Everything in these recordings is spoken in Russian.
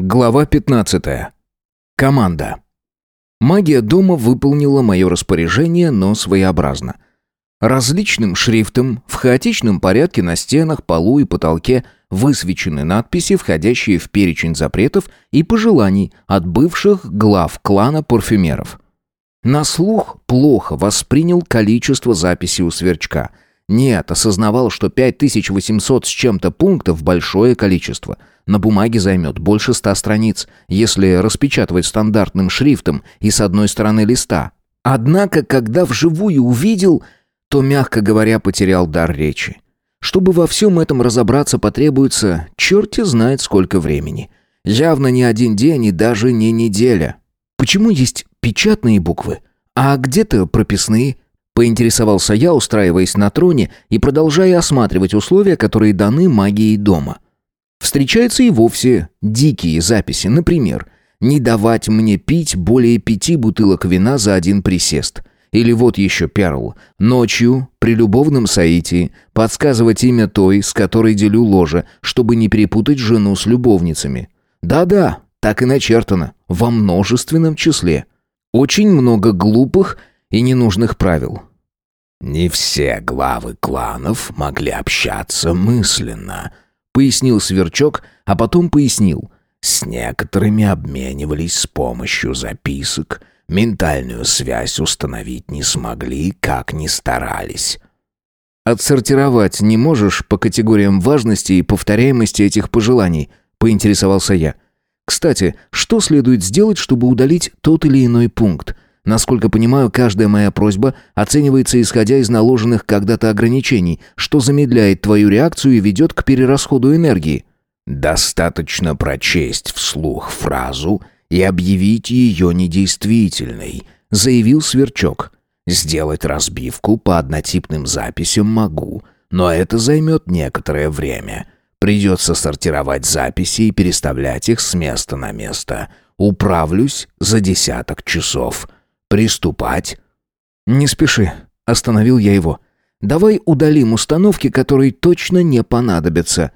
Глава 15. Команда. Магия дома выполнила мое распоряжение, но своеобразно. Различным шрифтом, в хаотичном порядке на стенах, полу и потолке высвечены надписи, входящие в перечень запретов и пожеланий от бывших глав клана парфюмеров. На слух плохо воспринял количество записей у сверчка. Нет, осознавал, что 5800 с чем-то пунктов – большое количество – на бумаге займет больше ста страниц, если распечатывать стандартным шрифтом и с одной стороны листа. Однако, когда вживую увидел, то, мягко говоря, потерял дар речи. Чтобы во всем этом разобраться, потребуется черти знает сколько времени. Явно не один день и даже не неделя. Почему есть печатные буквы, а где-то прописные? Поинтересовался я, устраиваясь на троне и продолжая осматривать условия, которые даны магией дома. Встречаются и вовсе дикие записи, например, «Не давать мне пить более пяти бутылок вина за один присест». Или вот еще перл. Ночью, при любовном соитии, подсказывать имя той, с которой делю ложе, чтобы не перепутать жену с любовницами. Да-да, так и начертано, во множественном числе. Очень много глупых и ненужных правил. Не все главы кланов могли общаться мысленно, пояснил Сверчок, а потом пояснил. С некоторыми обменивались с помощью записок, ментальную связь установить не смогли, как ни старались. «Отсортировать не можешь по категориям важности и повторяемости этих пожеланий?» — поинтересовался я. «Кстати, что следует сделать, чтобы удалить тот или иной пункт? Насколько понимаю, каждая моя просьба оценивается исходя из наложенных когда-то ограничений, что замедляет твою реакцию и ведет к перерасходу энергии. Достаточно прочесть вслух фразу и объявить ее недействительной, заявил Сверчок. Сделать разбивку по однотипным записям могу, но это займет некоторое время. Придется сортировать записи и переставлять их с места на место. Управлюсь за десяток часов. Приступать?» «Не спеши», — остановил я его. «Давай удалим установки, которые точно не понадобятся».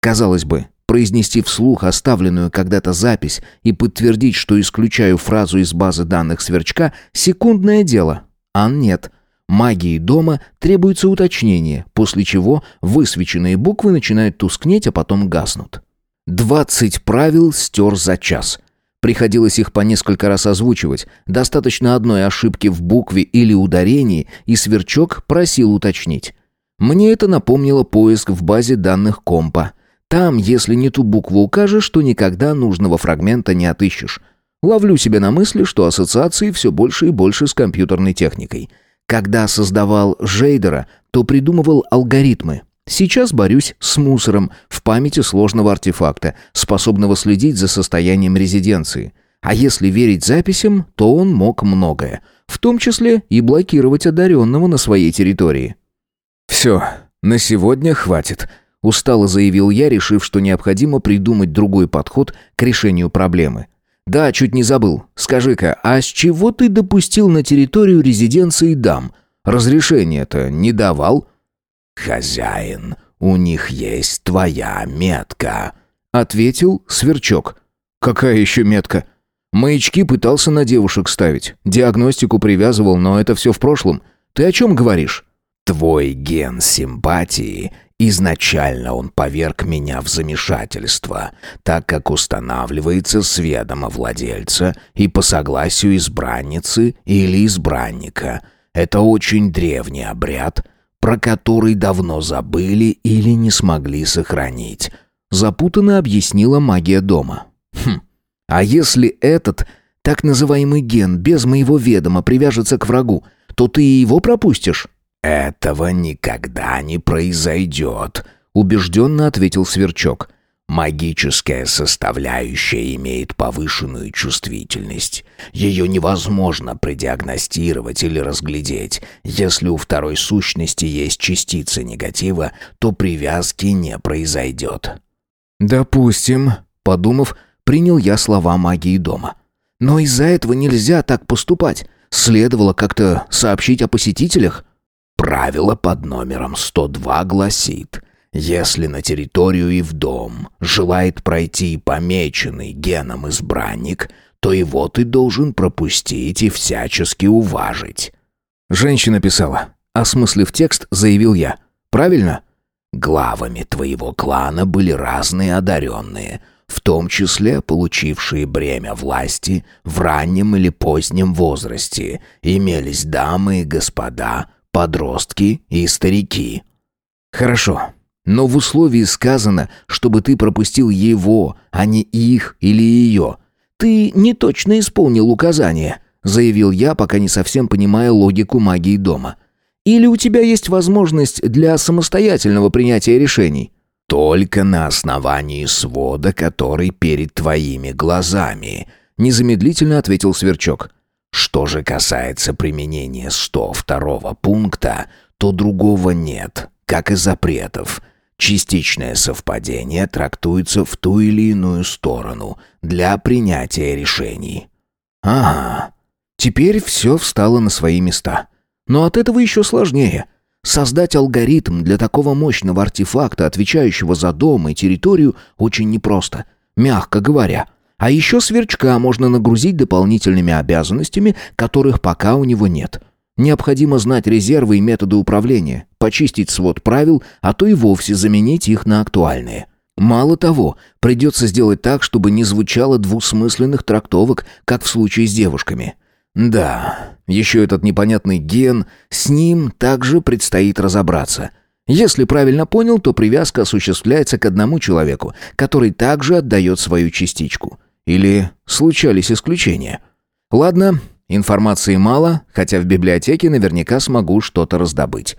Казалось бы, произнести вслух оставленную когда-то запись и подтвердить, что исключаю фразу из базы данных сверчка — секундное дело. А нет. Магии дома требуется уточнение, после чего высвеченные буквы начинают тускнеть, а потом гаснут. «Двадцать правил стер за час». Приходилось их по несколько раз озвучивать. Достаточно одной ошибки в букве или ударении, и сверчок просил уточнить. Мне это напомнило поиск в базе данных компа. Там, если не ту букву укажешь, то никогда нужного фрагмента не отыщешь. Ловлю себя на мысли, что ассоциации все больше и больше с компьютерной техникой. Когда создавал Жейдера, то придумывал алгоритмы, Сейчас борюсь с мусором в памяти сложного артефакта, способного следить за состоянием резиденции. А если верить записям, то он мог многое, в том числе и блокировать одаренного на своей территории. «Все, на сегодня хватит», — устало заявил я, решив, что необходимо придумать другой подход к решению проблемы. «Да, чуть не забыл. Скажи-ка, а с чего ты допустил на территорию резиденции дам? Разрешение-то не давал?» «Хозяин, у них есть твоя метка», — ответил Сверчок. «Какая еще метка?» «Маячки пытался на девушек ставить. Диагностику привязывал, но это все в прошлом. Ты о чем говоришь?» «Твой ген симпатии Изначально он поверг меня в замешательство, так как устанавливается с ведома владельца и по согласию избранницы или избранника. Это очень древний обряд, про который давно забыли или не смогли сохранить. Запутанно объяснила магия дома. Хм, а если этот, так называемый ген, без моего ведома привяжется к врагу, то ты и его пропустишь? Этого никогда не произойдет, убежденно ответил Сверчок. Магическая составляющая имеет повышенную чувствительность. Ее невозможно предиагностировать или разглядеть. Если у второй сущности есть частица негатива, то привязки не произойдет. «Допустим», — подумав, принял я слова магии дома. «Но из-за этого нельзя так поступать. Следовало как-то сообщить о посетителях». Правило под номером 102 гласит Если на территорию и в дом желает пройти помеченный геном избранник, то его ты должен пропустить и всячески уважить». Женщина писала. Осмыслив текст, заявил я. «Правильно?» «Главами твоего клана были разные одаренные, в том числе получившие бремя власти в раннем или позднем возрасте. Имелись дамы и господа, подростки и старики». «Хорошо. Но в условии сказано, чтобы ты пропустил его, а не их или ее. Ты не точно исполнил указание», заявил я, пока не совсем понимая логику магии дома. «Или у тебя есть возможность для самостоятельного принятия решений?» «Только на основании свода, который перед твоими глазами», незамедлительно ответил Сверчок. «Что же касается применения 102 пункта, то другого нет, как и запретов». Частичное совпадение трактуется в ту или иную сторону для принятия решений. Ага, теперь все встало на свои места. Но от этого еще сложнее. Создать алгоритм для такого мощного артефакта, отвечающего за дом и территорию, очень непросто, мягко говоря. А еще сверчка можно нагрузить дополнительными обязанностями, которых пока у него нет – Необходимо знать резервы и методы управления, почистить свод правил, а то и вовсе заменить их на актуальные. Мало того, придется сделать так, чтобы не звучало двусмысленных трактовок, как в случае с девушками. Да, еще этот непонятный ген, с ним также предстоит разобраться. Если правильно понял, то привязка осуществляется к одному человеку, который также отдает свою частичку. Или случались исключения. Ладно, Информации мало, хотя в библиотеке наверняка смогу что-то раздобыть.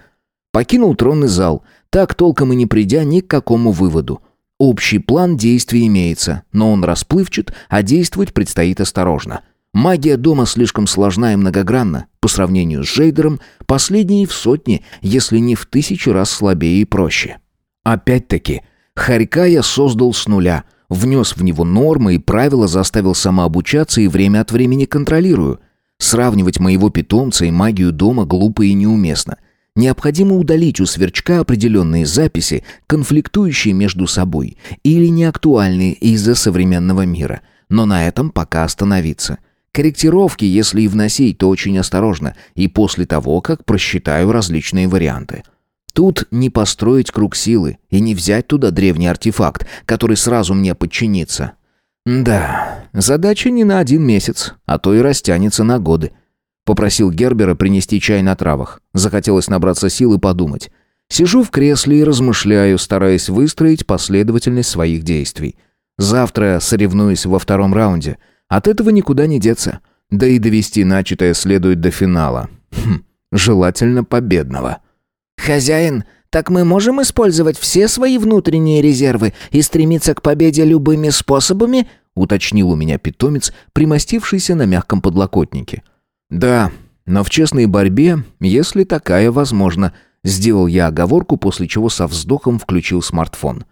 Покинул тронный зал, так толком и не придя ни к какому выводу. Общий план действий имеется, но он расплывчат, а действовать предстоит осторожно. Магия дома слишком сложна и многогранна. По сравнению с Жейдером, последний в сотни, если не в тысячу раз слабее и проще. Опять-таки, Харька я создал с нуля, внес в него нормы и правила, заставил самообучаться и время от времени контролирую. Сравнивать моего питомца и магию дома глупо и неуместно. Необходимо удалить у сверчка определенные записи, конфликтующие между собой или неактуальные из-за современного мира. Но на этом пока остановиться. Корректировки, если и вносить, то очень осторожно, и после того, как просчитаю различные варианты. Тут не построить круг силы и не взять туда древний артефакт, который сразу мне подчинится. Да, задача не на один месяц, а то и растянется на годы. Попросил Гербера принести чай на травах. Захотелось набраться сил и подумать. Сижу в кресле и размышляю, стараясь выстроить последовательность своих действий. Завтра соревнуюсь во втором раунде. От этого никуда не деться. Да и довести начатое следует до финала. Хм, желательно победного. «Хозяин, так мы можем использовать все свои внутренние резервы и стремиться к победе любыми способами?» уточнил у меня питомец, примостившийся на мягком подлокотнике. «Да, но в честной борьбе, если такая возможна», сделал я оговорку, после чего со вздохом включил смартфон.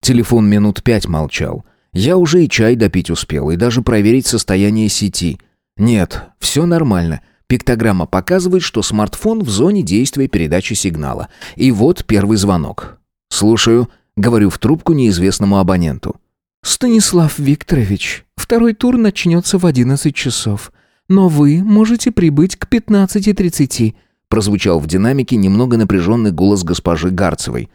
Телефон минут пять молчал. Я уже и чай допить успел, и даже проверить состояние сети. Нет, все нормально. Пиктограмма показывает, что смартфон в зоне действия передачи сигнала. И вот первый звонок. «Слушаю», — говорю в трубку неизвестному абоненту. «Станислав Викторович, второй тур начнется в 11 часов, но вы можете прибыть к 15.30», прозвучал в динамике немного напряженный голос госпожи Гарцевой.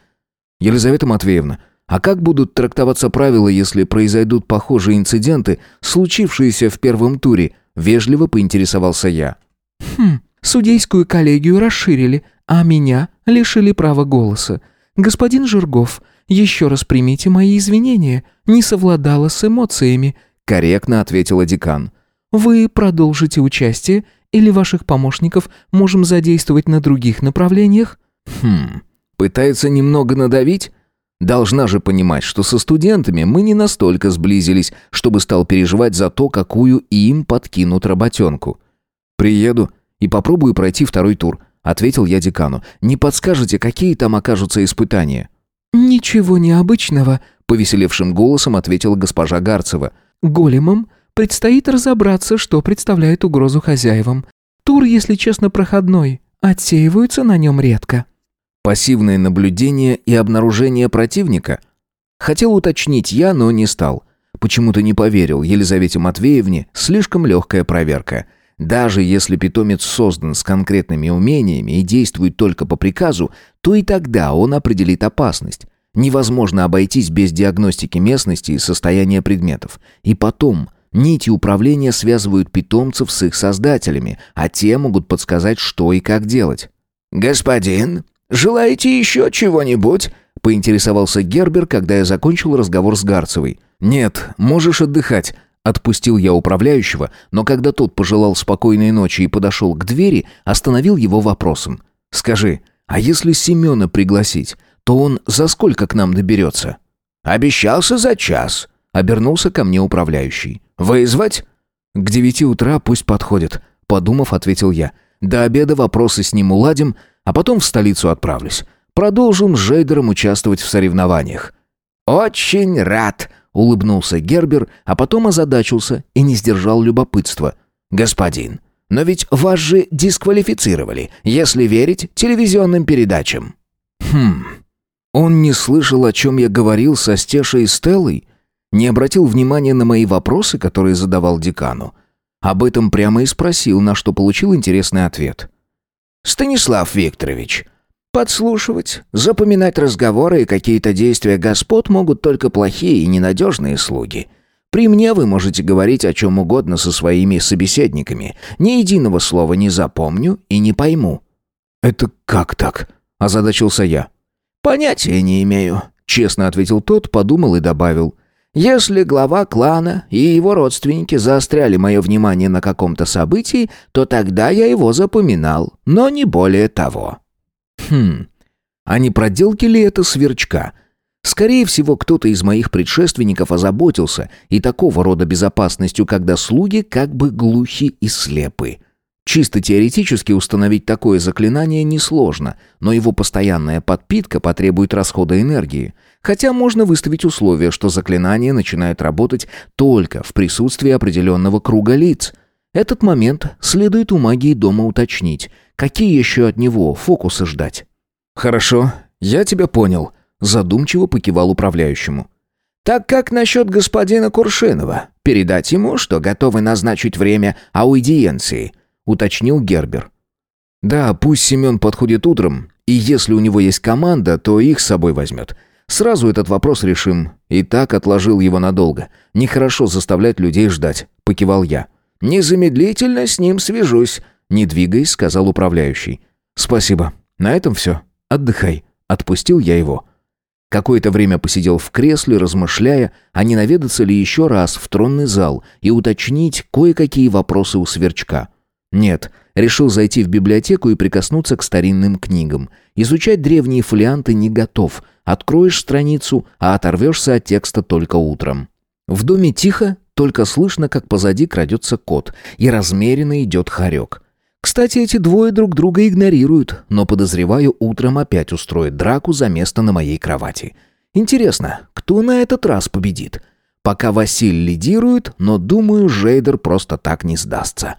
«Елизавета Матвеевна, а как будут трактоваться правила, если произойдут похожие инциденты, случившиеся в первом туре?» Вежливо поинтересовался я. «Хм, судейскую коллегию расширили, а меня лишили права голоса. Господин Жиргов, еще раз примите мои извинения, не совладала с эмоциями», корректно ответила декан. «Вы продолжите участие или ваших помощников можем задействовать на других направлениях?» «Хм, пытается немного надавить?» Должна же понимать, что со студентами мы не настолько сблизились, чтобы стал переживать за то, какую им подкинут работенку. «Приеду и попробую пройти второй тур», — ответил я декану. «Не подскажете, какие там окажутся испытания?» «Ничего необычного», — повеселевшим голосом ответила госпожа Гарцева. «Големам предстоит разобраться, что представляет угрозу хозяевам. Тур, если честно, проходной. Отсеиваются на нем редко». Пассивное наблюдение и обнаружение противника? Хотел уточнить я, но не стал. Почему-то не поверил Елизавете Матвеевне, слишком легкая проверка. Даже если питомец создан с конкретными умениями и действует только по приказу, то и тогда он определит опасность. Невозможно обойтись без диагностики местности и состояния предметов. И потом, нити управления связывают питомцев с их создателями, а те могут подсказать, что и как делать. «Господин, желаете еще чего-нибудь?» — поинтересовался Гербер, когда я закончил разговор с Гарцевой. «Нет, можешь отдыхать», — отпустил я управляющего, но когда тот пожелал спокойной ночи и подошел к двери, остановил его вопросом. «Скажи, а если Семена пригласить, то он за сколько к нам доберется?» «Обещался за час», — обернулся ко мне управляющий. «Вызвать?» «К девяти утра пусть подходит», — подумав, ответил я. «До обеда вопросы с ним уладим, а потом в столицу отправлюсь. Продолжим с Жейдером участвовать в соревнованиях». «Очень рад», — улыбнулся Гербер, а потом озадачился и не сдержал любопытства. «Господин, но ведь вас же дисквалифицировали, если верить телевизионным передачам». «Хм...» Он не слышал, о чем я говорил со Стешей и Стеллой? Не обратил внимания на мои вопросы, которые задавал декану? Об этом прямо и спросил, на что получил интересный ответ. «Станислав Викторович, подслушивать, запоминать разговоры и какие-то действия господ могут только плохие и ненадежные слуги. При мне вы можете говорить о чем угодно со своими собеседниками. Ни единого слова не запомню и не пойму». «Это как так?» – озадачился я. «Понятия не имею», — честно ответил тот, подумал и добавил. «Если глава клана и его родственники заостряли мое внимание на каком-то событии, то тогда я его запоминал, но не более того». «Хм, а не проделки ли это сверчка?» Скорее всего, кто-то из моих предшественников озаботился и такого рода безопасностью, когда слуги как бы глухи и слепы. Чисто теоретически установить такое заклинание несложно, но его постоянная подпитка потребует расхода энергии. Хотя можно выставить условие, что заклинание начинает работать только в присутствии определенного круга лиц. Этот момент следует у магии дома уточнить. Какие еще от него фокусы ждать? «Хорошо, я тебя понял», — задумчиво покивал управляющему. «Так как насчет господина Куршинова? Передать ему, что готовы назначить время аудиенции?» уточнил Гербер. «Да, пусть Семен подходит утром, и если у него есть команда, то их с собой возьмет. Сразу этот вопрос решим. И так отложил его надолго. Нехорошо заставлять людей ждать», — покивал я. «Незамедлительно с ним свяжусь», — не двигаясь, сказал управляющий. «Спасибо. На этом все. Отдыхай». Отпустил я его. Какое-то время посидел в кресле, размышляя, а не наведаться ли еще раз в тронный зал и уточнить кое-какие вопросы у сверчка. Нет, решил зайти в библиотеку и прикоснуться к старинным книгам. Изучать древние фолианты не готов. Откроешь страницу, а оторвешься от текста только утром. В доме тихо, только слышно, как позади крадется кот, и размеренно идет хорек. Кстати, эти двое друг друга игнорируют, но, подозреваю, утром опять устроят драку за место на моей кровати. Интересно, кто на этот раз победит? Пока Василь лидирует, но, думаю, Жейдер просто так не сдастся.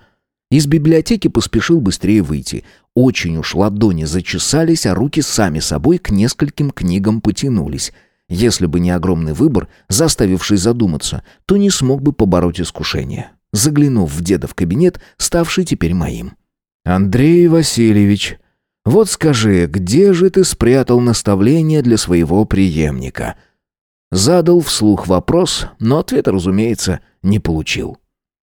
Из библиотеки поспешил быстрее выйти. Очень уж ладони зачесались, а руки сами собой к нескольким книгам потянулись. Если бы не огромный выбор, заставивший задуматься, то не смог бы побороть искушение. Заглянув в деда в кабинет, ставший теперь моим. «Андрей Васильевич, вот скажи, где же ты спрятал наставление для своего преемника?» Задал вслух вопрос, но ответа, разумеется, не получил.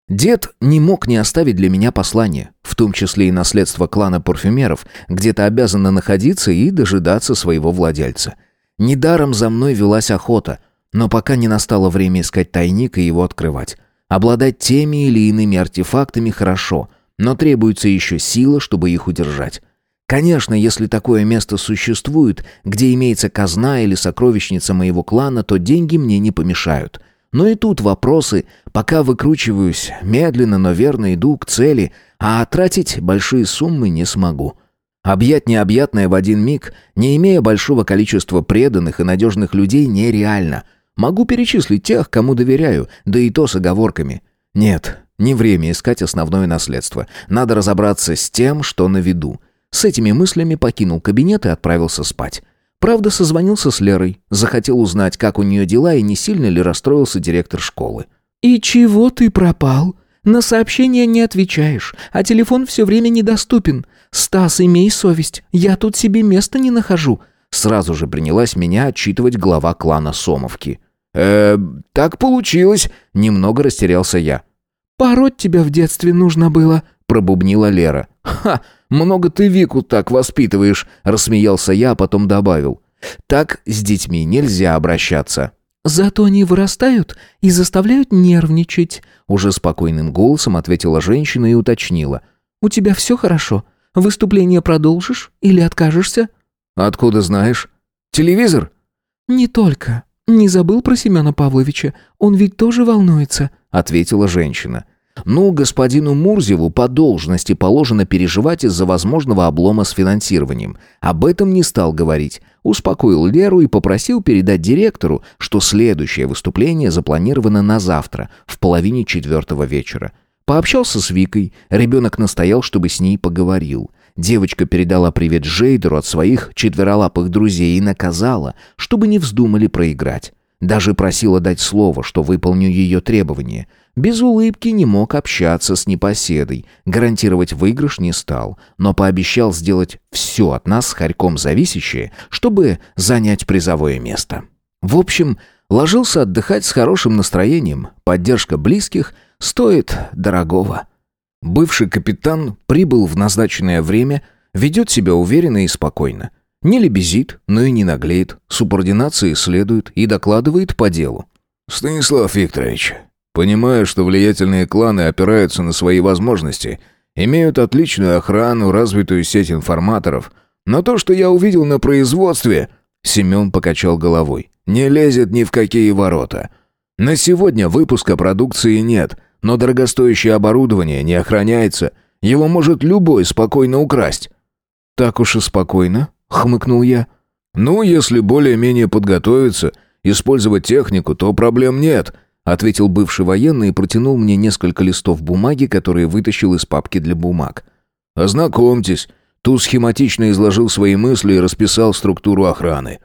Дед не мог не оставить для меня послание, в том числе и наследство клана парфюмеров, где-то обязано находиться и дожидаться своего владельца. Недаром за мной велась охота, но пока не настало время искать тайник и его открывать. Обладать теми или иными артефактами хорошо, но требуется еще сила, чтобы их удержать. Конечно, если такое место существует, где имеется казна или сокровищница моего клана, то деньги мне не помешают – но и тут вопросы. Пока выкручиваюсь, медленно, но верно иду к цели, а тратить большие суммы не смогу. Объять необъятное в один миг, не имея большого количества преданных и надежных людей, нереально. Могу перечислить тех, кому доверяю, да и то с оговорками. Нет, не время искать основное наследство. Надо разобраться с тем, что на виду. С этими мыслями покинул кабинет и отправился спать. Правда, созвонился с Лерой, захотел узнать, как у нее дела и не сильно ли расстроился директор школы. «И чего ты пропал? На сообщения не отвечаешь, а телефон все время недоступен. Стас, имей совесть, я тут себе места не нахожу». Сразу же принялась меня отчитывать глава клана Сомовки. «Э, так получилось», — немного растерялся я. «Пороть тебя в детстве нужно было», — пробубнила Лера. «Ха, много ты Вику так воспитываешь», — рассмеялся я, а потом добавил. «Так с детьми нельзя обращаться». «Зато они вырастают и заставляют нервничать», — уже спокойным голосом ответила женщина и уточнила. «У тебя все хорошо? Выступление продолжишь или откажешься?» «Откуда знаешь? Телевизор?» «Не только. Не забыл про Семена Павловича. Он ведь тоже волнуется», — ответила женщина. Ну, господину Мурзеву по должности положено переживать из-за возможного облома с финансированием. Об этом не стал говорить. Успокоил Леру и попросил передать директору, что следующее выступление запланировано на завтра, в половине четвертого вечера. Пообщался с Викой, ребенок настоял, чтобы с ней поговорил. Девочка передала привет Жейдеру от своих четверолапых друзей и наказала, чтобы не вздумали проиграть. Даже просила дать слово, что выполню ее требования. Без улыбки не мог общаться с непоседой, гарантировать выигрыш не стал, но пообещал сделать все от нас с Харьком зависящее, чтобы занять призовое место. В общем, ложился отдыхать с хорошим настроением, поддержка близких стоит дорогого. Бывший капитан прибыл в назначенное время, ведет себя уверенно и спокойно. Не лебезит, но и не наглеет, субординации следует и докладывает по делу. «Станислав Викторович, понимаю, что влиятельные кланы опираются на свои возможности, имеют отличную охрану, развитую сеть информаторов, но то, что я увидел на производстве...» Семен покачал головой. «Не лезет ни в какие ворота. На сегодня выпуска продукции нет, но дорогостоящее оборудование не охраняется, его может любой спокойно украсть». «Так уж и спокойно?» Хмыкнул я. «Ну, если более-менее подготовиться, использовать технику, то проблем нет», ответил бывший военный и протянул мне несколько листов бумаги, которые вытащил из папки для бумаг. «Ознакомьтесь». Тут схематично изложил свои мысли и расписал структуру охраны.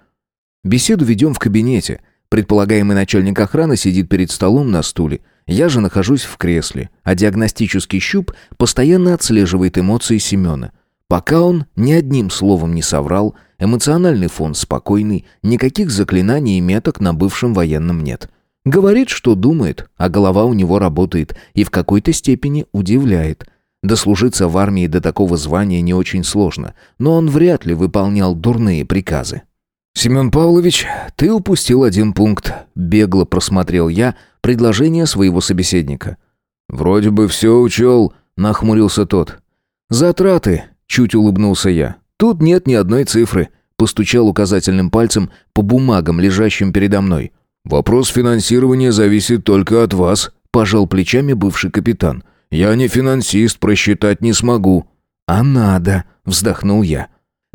Беседу ведем в кабинете. Предполагаемый начальник охраны сидит перед столом на стуле. Я же нахожусь в кресле, а диагностический щуп постоянно отслеживает эмоции Семена. Пока он ни одним словом не соврал, эмоциональный фон спокойный, никаких заклинаний и меток на бывшем военном нет. Говорит, что думает, а голова у него работает и в какой-то степени удивляет. Дослужиться в армии до такого звания не очень сложно, но он вряд ли выполнял дурные приказы. «Семен Павлович, ты упустил один пункт», — бегло просмотрел я предложение своего собеседника. «Вроде бы все учел», — нахмурился тот. «Затраты», Чуть улыбнулся я. «Тут нет ни одной цифры», — постучал указательным пальцем по бумагам, лежащим передо мной. «Вопрос финансирования зависит только от вас», — пожал плечами бывший капитан. «Я не финансист, просчитать не смогу». «А надо», — вздохнул я.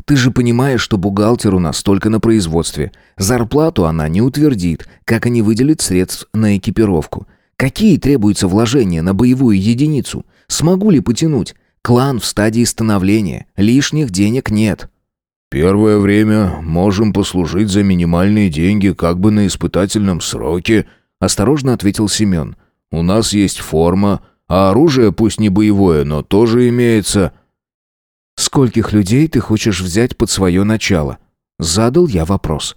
«Ты же понимаешь, что бухгалтер у нас только на производстве. Зарплату она не утвердит, как они выделят средств на экипировку. Какие требуются вложения на боевую единицу? Смогу ли потянуть? Клан в стадии становления, лишних денег нет. Первое время можем послужить за минимальные деньги, как бы на испытательном сроке, осторожно ответил Семен. У нас есть форма, а оружие пусть не боевое, но тоже имеется. Скольких людей ты хочешь взять под свое начало? Задал я вопрос.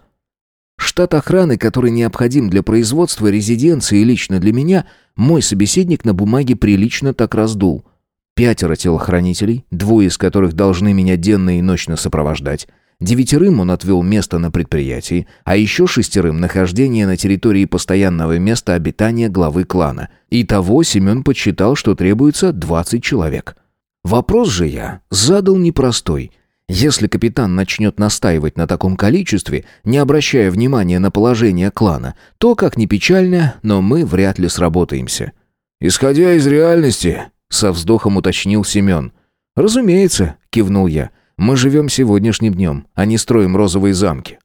Штат охраны, который необходим для производства резиденции и лично для меня, мой собеседник на бумаге прилично так раздул – пятеро телохранителей, двое из которых должны меня денно и ночно сопровождать. Девятерым он отвел место на предприятии, а еще шестерым нахождение на территории постоянного места обитания главы клана. Итого Семен подсчитал, что требуется 20 человек. Вопрос же я задал непростой. Если капитан начнет настаивать на таком количестве, не обращая внимания на положение клана, то, как ни печально, но мы вряд ли сработаемся. «Исходя из реальности, со вздохом уточнил Семен. «Разумеется», — кивнул я. «Мы живем сегодняшним днем, а не строим розовые замки».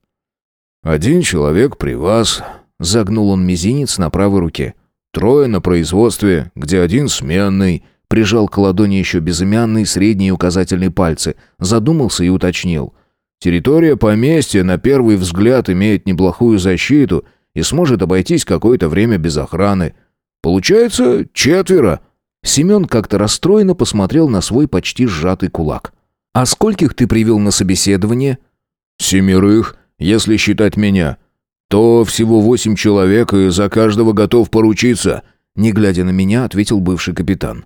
«Один человек при вас», — загнул он мизинец на правой руке. «Трое на производстве, где один сменный», — прижал к ладони еще безымянные средние и указательные пальцы, задумался и уточнил. «Территория поместья на первый взгляд имеет неплохую защиту и сможет обойтись какое-то время без охраны. Получается, четверо». Семен как-то расстроенно посмотрел на свой почти сжатый кулак. «А скольких ты привел на собеседование?» «Семерых, если считать меня. То всего восемь человек, и за каждого готов поручиться», не глядя на меня, ответил бывший капитан.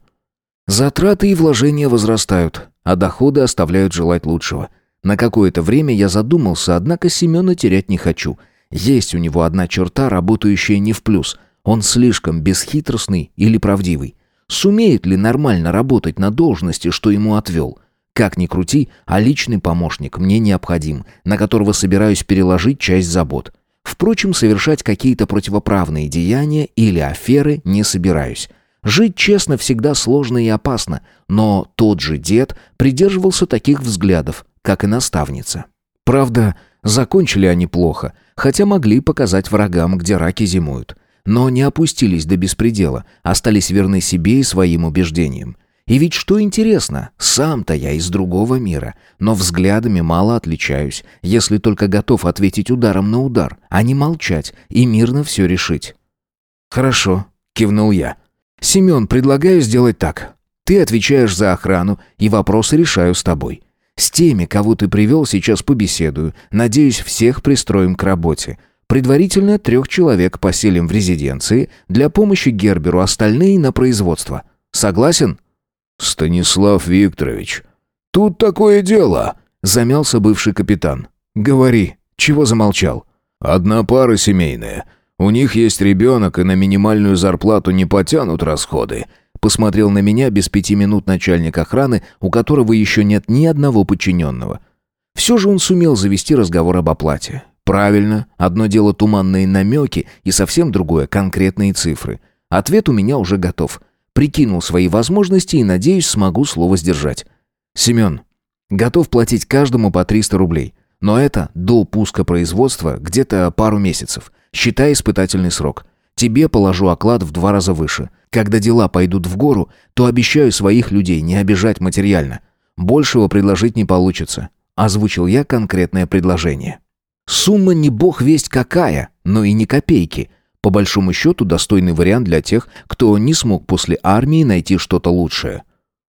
Затраты и вложения возрастают, а доходы оставляют желать лучшего. На какое-то время я задумался, однако Семена терять не хочу. Есть у него одна черта, работающая не в плюс. Он слишком бесхитростный или правдивый. Сумеет ли нормально работать на должности, что ему отвел? Как ни крути, а личный помощник мне необходим, на которого собираюсь переложить часть забот. Впрочем, совершать какие-то противоправные деяния или аферы не собираюсь. Жить честно всегда сложно и опасно, но тот же дед придерживался таких взглядов, как и наставница. Правда, закончили они плохо, хотя могли показать врагам, где раки зимуют. Но не опустились до беспредела, остались верны себе и своим убеждениям. И ведь что интересно, сам-то я из другого мира, но взглядами мало отличаюсь, если только готов ответить ударом на удар, а не молчать и мирно все решить. «Хорошо», — кивнул я. «Семен, предлагаю сделать так. Ты отвечаешь за охрану, и вопросы решаю с тобой. С теми, кого ты привел, сейчас побеседую. Надеюсь, всех пристроим к работе. Предварительно трех человек поселим в резиденции для помощи Герберу, остальные на производство. Согласен?» «Станислав Викторович, тут такое дело», — замялся бывший капитан. «Говори, чего замолчал?» «Одна пара семейная. У них есть ребенок, и на минимальную зарплату не потянут расходы. Посмотрел на меня без пяти минут начальник охраны, у которого еще нет ни одного подчиненного. Все же он сумел завести разговор об оплате. Правильно, одно дело туманные намеки, и совсем другое конкретные цифры. Ответ у меня уже готов. Прикинул свои возможности и, надеюсь, смогу слово сдержать. Семен, готов платить каждому по 300 рублей. Но это до пуска производства где-то пару месяцев. Считай испытательный срок. Тебе положу оклад в два раза выше. Когда дела пойдут в гору, то обещаю своих людей не обижать материально. Большего предложить не получится. Озвучил я конкретное предложение. Сумма не бог весть какая, но и не копейки. По большому счету достойный вариант для тех, кто не смог после армии найти что-то лучшее.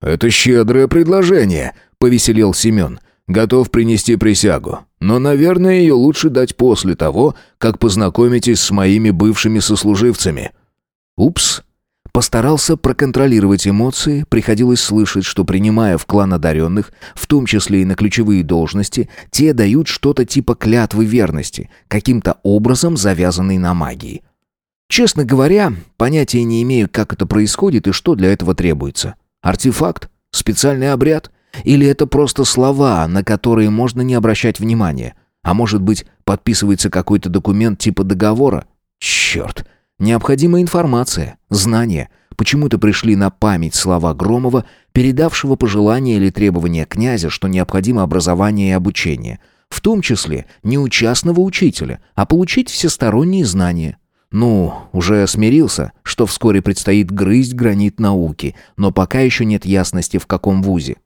«Это щедрое предложение», — повеселел Семен. Готов принести присягу. Но, наверное, ее лучше дать после того, как познакомитесь с моими бывшими сослуживцами». «Упс». Постарался проконтролировать эмоции, приходилось слышать, что принимая в клан одаренных, в том числе и на ключевые должности, те дают что-то типа клятвы верности, каким-то образом завязанной на магии. Честно говоря, понятия не имею, как это происходит и что для этого требуется. Артефакт? Специальный обряд? Или это просто слова, на которые можно не обращать внимания? А может быть, подписывается какой-то документ типа договора? Черт! Необходимая информация, знания. Почему-то пришли на память слова Громова, передавшего пожелания или требования князя, что необходимо образование и обучение. В том числе не у частного учителя, а получить всесторонние знания. Ну, уже смирился, что вскоре предстоит грызть гранит науки, но пока еще нет ясности, в каком вузе.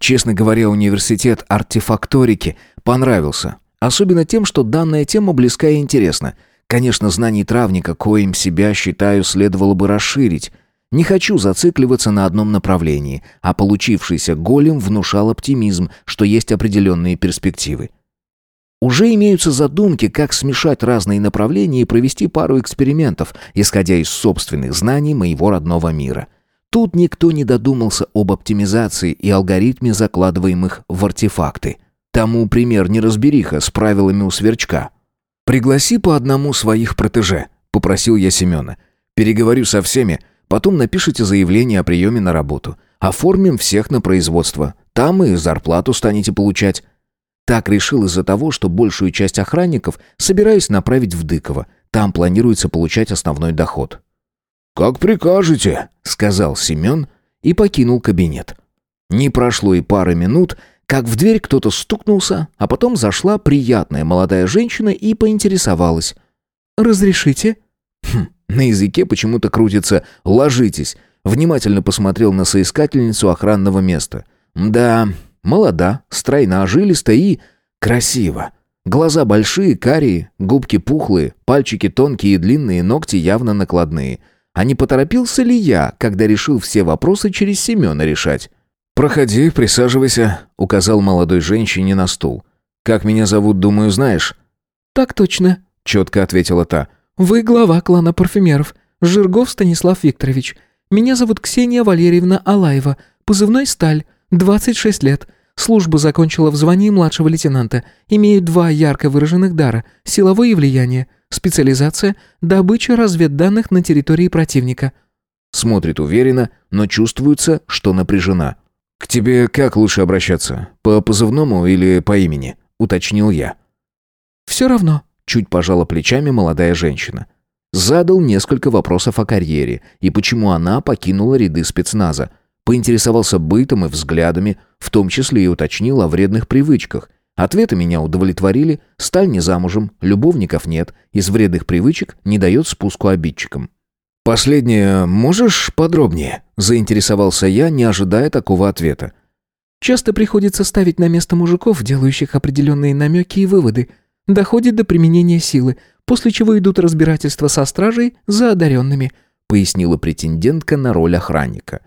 Честно говоря, университет артефакторики понравился. Особенно тем, что данная тема близка и интересна. Конечно, знаний травника, коим себя считаю, следовало бы расширить. Не хочу зацикливаться на одном направлении, а получившийся голем внушал оптимизм, что есть определенные перспективы. Уже имеются задумки, как смешать разные направления и провести пару экспериментов, исходя из собственных знаний моего родного мира. Тут никто не додумался об оптимизации и алгоритме закладываемых в артефакты. Тому пример неразбериха с правилами у сверчка. «Пригласи по одному своих протеже», — попросил я Семена. «Переговорю со всеми, потом напишите заявление о приеме на работу. Оформим всех на производство. Там и зарплату станете получать». Так решил из-за того, что большую часть охранников собираюсь направить в Дыково. Там планируется получать основной доход. «Как прикажете», — сказал Семен и покинул кабинет. Не прошло и пары минут, как в дверь кто-то стукнулся, а потом зашла приятная молодая женщина и поинтересовалась. «Разрешите?» Хм, на языке почему-то крутится «ложитесь». Внимательно посмотрел на соискательницу охранного места. Да, молода, стройна, жилиста и... красиво. Глаза большие, карие, губки пухлые, пальчики тонкие и длинные, ногти явно накладные. А не поторопился ли я, когда решил все вопросы через Семена решать? «Проходи, присаживайся», — указал молодой женщине на стул. «Как меня зовут, думаю, знаешь?» «Так точно», — четко ответила та. «Вы глава клана парфюмеров. Жиргов Станислав Викторович. Меня зовут Ксения Валерьевна Алаева. Позывной «Сталь». 26 лет. Службу закончила в звании младшего лейтенанта. Имею два ярко выраженных дара – силовое и влияние. Специализация – добыча разведданных на территории противника. Смотрит уверенно, но чувствуется, что напряжена. «К тебе как лучше обращаться? По позывному или по имени?» – уточнил я. «Все равно», – чуть пожала плечами молодая женщина. Задал несколько вопросов о карьере и почему она покинула ряды спецназа. Поинтересовался бытом и взглядами, в том числе и уточнил о вредных привычках. Ответы меня удовлетворили, сталь не замужем, любовников нет, из вредных привычек не дает спуску обидчикам. «Последнее можешь подробнее?» – заинтересовался я, не ожидая такого ответа. «Часто приходится ставить на место мужиков, делающих определенные намеки и выводы. Доходит до применения силы, после чего идут разбирательства со стражей за одаренными», – пояснила претендентка на роль охранника.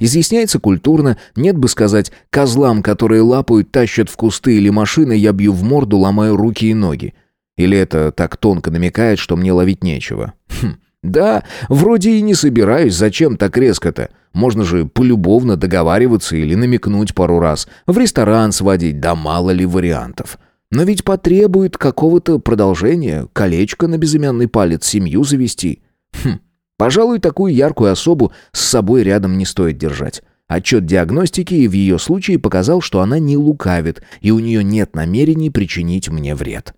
Изъясняется культурно, нет бы сказать, козлам, которые лапают, тащат в кусты или машины, я бью в морду, ломаю руки и ноги. Или это так тонко намекает, что мне ловить нечего? Хм, да, вроде и не собираюсь, зачем так резко-то? Можно же полюбовно договариваться или намекнуть пару раз, в ресторан сводить, да мало ли вариантов. Но ведь потребует какого-то продолжения, колечко на безымянный палец, семью завести. Хм, пожалуй, такую яркую особу с собой рядом не стоит держать. Отчет диагностики в ее случае показал, что она не лукавит, и у нее нет намерений причинить мне вред.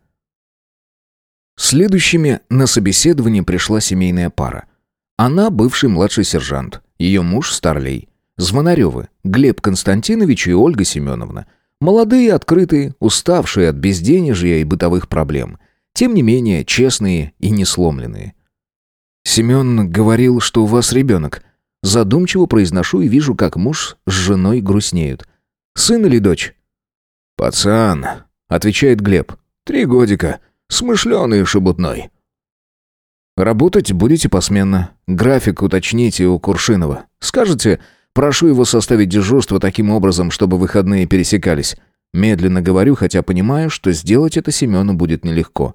Следующими на собеседование пришла семейная пара. Она бывший младший сержант, ее муж Старлей. Звонаревы, Глеб Константинович и Ольга Семеновна. Молодые, открытые, уставшие от безденежья и бытовых проблем. Тем не менее, честные и не сломленные. «Семен говорил, что у вас ребенок». Задумчиво произношу и вижу, как муж с женой грустнеют. «Сын или дочь?» «Пацан», — отвечает Глеб. «Три годика. Смышленый шебутной». «Работать будете посменно. График уточните у Куршинова. Скажете, прошу его составить дежурство таким образом, чтобы выходные пересекались. Медленно говорю, хотя понимаю, что сделать это Семену будет нелегко».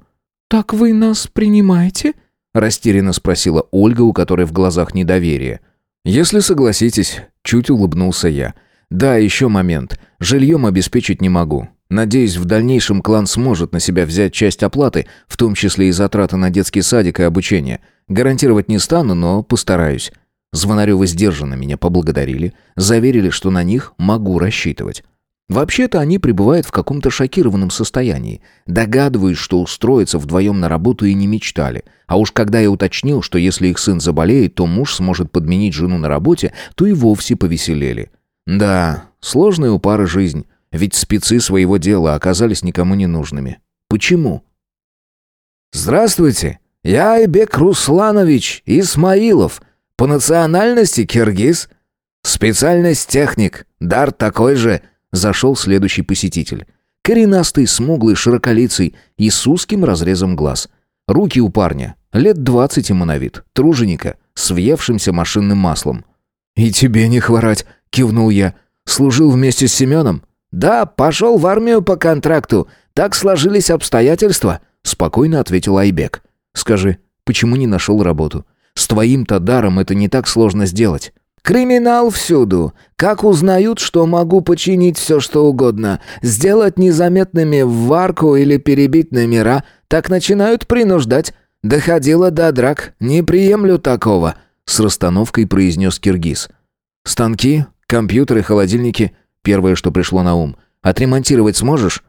«Так вы нас принимаете?» Растерянно спросила Ольга, у которой в глазах недоверие. «Если согласитесь», чуть улыбнулся я. «Да, еще момент. Жильем обеспечить не могу. Надеюсь, в дальнейшем клан сможет на себя взять часть оплаты, в том числе и затраты на детский садик и обучение. Гарантировать не стану, но постараюсь. Звонаревы сдержанно меня поблагодарили, заверили, что на них могу рассчитывать. Вообще-то они пребывают в каком-то шокированном состоянии. Догадываюсь, что устроиться вдвоем на работу и не мечтали. А уж когда я уточнил, что если их сын заболеет, то муж сможет подменить жену на работе, то и вовсе повеселели. Да, сложная у пары жизнь. Ведь спецы своего дела оказались никому не нужными. Почему? «Здравствуйте, я Айбек Русланович Исмаилов, по национальности киргиз. Специальность техник, дар такой же», — зашел следующий посетитель. Коренастый, смуглый, широколицый и с узким разрезом глаз. Руки у парня, лет двадцать ему на вид, труженика, с въевшимся машинным маслом. «И тебе не хворать», — кивнул я. «Служил вместе с Семеном?» «Да, пошел в армию по контракту. Так сложились обстоятельства», — спокойно ответил Айбек. «Скажи, почему не нашел работу? С твоим-то даром это не так сложно сделать». «Криминал всюду. Как узнают, что могу починить все, что угодно, сделать незаметными варку или перебить номера, так начинают принуждать. Доходило до драк. Не приемлю такого», — с расстановкой произнес Киргиз. «Станки, компьютеры, холодильники. Первое, что пришло на ум. «Отремонтировать сможешь?»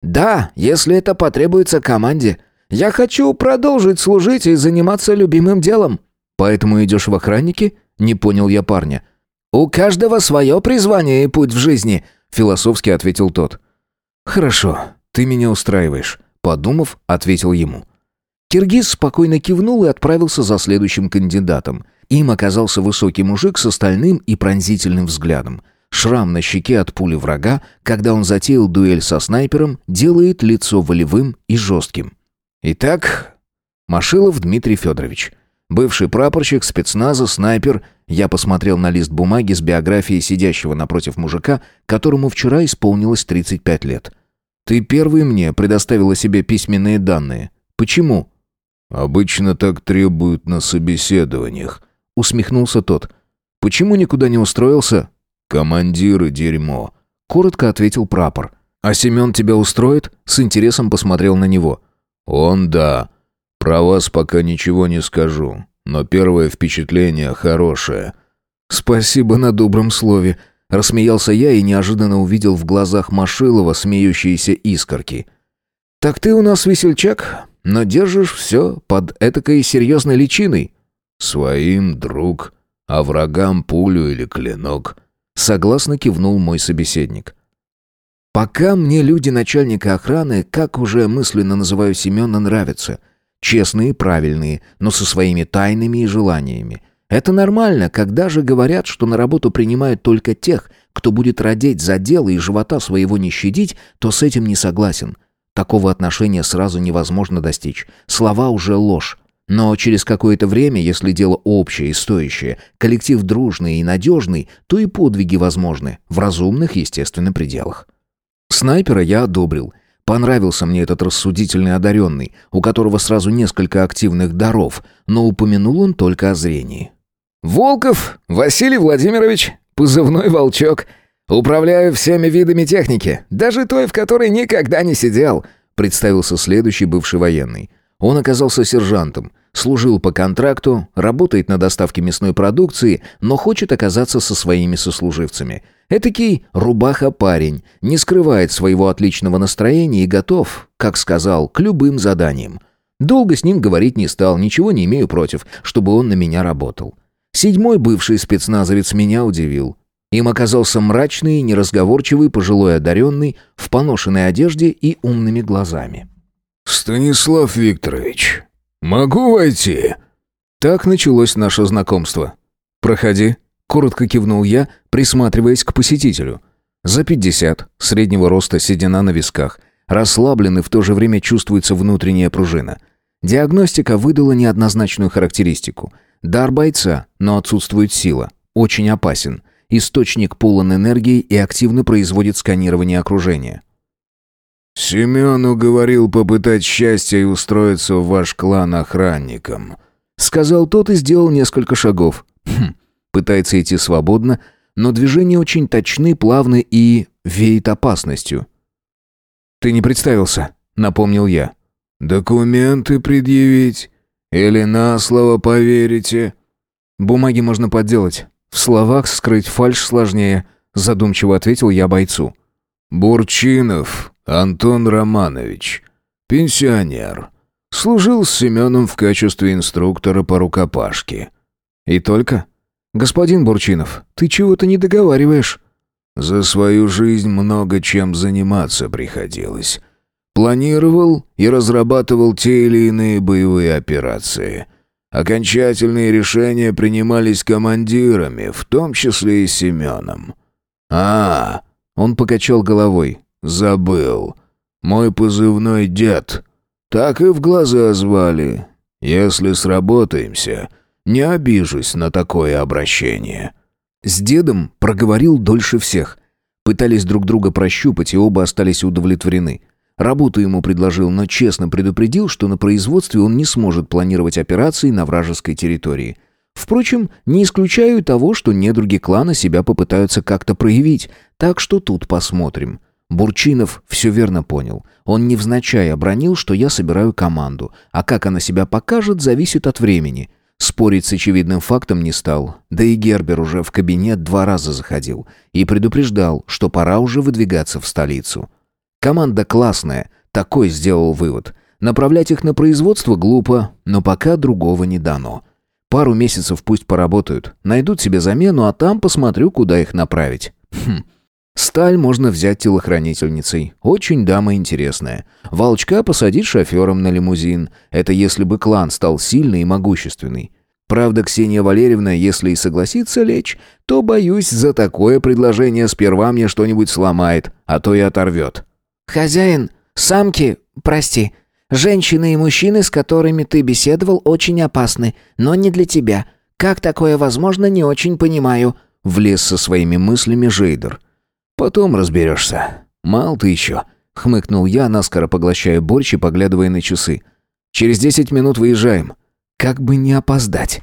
«Да, если это потребуется команде. Я хочу продолжить служить и заниматься любимым делом». «Поэтому идешь в охранники?» Не понял я парня. «У каждого свое призвание и путь в жизни», — философски ответил тот. «Хорошо, ты меня устраиваешь», — подумав, ответил ему. Киргиз спокойно кивнул и отправился за следующим кандидатом. Им оказался высокий мужик с остальным и пронзительным взглядом. Шрам на щеке от пули врага, когда он затеял дуэль со снайпером, делает лицо волевым и жестким. Итак, Машилов Дмитрий Федорович. Бывший прапорщик, спецназа, снайпер. Я посмотрел на лист бумаги с биографией сидящего напротив мужика, которому вчера исполнилось 35 лет. Ты первый мне предоставил о себе письменные данные. Почему? Обычно так требуют на собеседованиях, усмехнулся тот. Почему никуда не устроился? «Командиры дерьмо», — коротко ответил прапор. «А Семен тебя устроит?» — с интересом посмотрел на него. «Он да. Про вас пока ничего не скажу, но первое впечатление хорошее». «Спасибо на добром слове», — рассмеялся я и неожиданно увидел в глазах Машилова смеющиеся искорки. «Так ты у нас весельчак, но держишь все под этакой серьезной личиной». «Своим, друг, а врагам пулю или клинок», Согласно кивнул мой собеседник. Пока мне люди начальника охраны, как уже мысленно называю Семена, нравятся. Честные, правильные, но со своими тайнами и желаниями. Это нормально, когда же говорят, что на работу принимают только тех, кто будет родить за дело и живота своего не щадить, то с этим не согласен. Такого отношения сразу невозможно достичь. Слова уже ложь. Но через какое-то время, если дело общее и стоящее, коллектив дружный и надежный, то и подвиги возможны, в разумных, естественно, пределах. Снайпера я одобрил. Понравился мне этот рассудительный одаренный, у которого сразу несколько активных даров, но упомянул он только о зрении. «Волков Василий Владимирович, позывной «Волчок». Управляю всеми видами техники, даже той, в которой никогда не сидел», представился следующий бывший военный. Он оказался сержантом, служил по контракту, работает на доставке мясной продукции, но хочет оказаться со своими сослуживцами. Этакий рубаха-парень, не скрывает своего отличного настроения и готов, как сказал, к любым заданиям. Долго с ним говорить не стал, ничего не имею против, чтобы он на меня работал. Седьмой бывший спецназовец меня удивил. Им оказался мрачный, неразговорчивый, пожилой одаренный, в поношенной одежде и умными глазами. «Станислав Викторович, могу войти?» Так началось наше знакомство. «Проходи», — коротко кивнул я, присматриваясь к посетителю. За пятьдесят, среднего роста седина на висках, расслабленный в то же время чувствуется внутренняя пружина. Диагностика выдала неоднозначную характеристику. Дар бойца, но отсутствует сила. Очень опасен. Источник полон энергии и активно производит сканирование окружения. «Семену говорил попытать счастье и устроиться в ваш клан охранником», — сказал тот и сделал несколько шагов. Хм, пытается идти свободно, но движения очень точны, плавны и веет опасностью. «Ты не представился», — напомнил я. «Документы предъявить? Или на слово поверите?» «Бумаги можно подделать. В словах скрыть фальшь сложнее», — задумчиво ответил я бойцу. «Бурчинов, Антон Романович, пенсионер. Служил с Семеном в качестве инструктора по рукопашке. И только? Господин Бурчинов, ты чего-то не договариваешь. За свою жизнь много чем заниматься приходилось. Планировал и разрабатывал те или иные боевые операции. Окончательные решения принимались командирами, в том числе и Семеном. А, он покачал головой. «Забыл. Мой позывной дед. Так и в глаза звали. Если сработаемся, не обижусь на такое обращение». С дедом проговорил дольше всех. Пытались друг друга прощупать, и оба остались удовлетворены. Работу ему предложил, но честно предупредил, что на производстве он не сможет планировать операции на вражеской территории. Впрочем, не исключаю того, что недруги клана себя попытаются как-то проявить, так что тут посмотрим. Бурчинов все верно понял. Он невзначай обронил, что я собираю команду, а как она себя покажет, зависит от времени. Спорить с очевидным фактом не стал, да и Гербер уже в кабинет два раза заходил и предупреждал, что пора уже выдвигаться в столицу. Команда классная, такой сделал вывод. Направлять их на производство глупо, но пока другого не дано. Пару месяцев пусть поработают, найдут себе замену, а там посмотрю, куда их направить. Хм, Сталь можно взять телохранительницей. Очень дама интересная. Волчка посадить шофером на лимузин. Это если бы клан стал сильный и могущественный. Правда, Ксения Валерьевна, если и согласится лечь, то, боюсь, за такое предложение сперва мне что-нибудь сломает, а то и оторвет. «Хозяин, самки, прости, женщины и мужчины, с которыми ты беседовал, очень опасны, но не для тебя. Как такое возможно, не очень понимаю», — влез со своими мыслями Жейдер. «Потом разберешься. Мал ты еще», — хмыкнул я, наскоро поглощая борщ и поглядывая на часы. «Через десять минут выезжаем. Как бы не опоздать».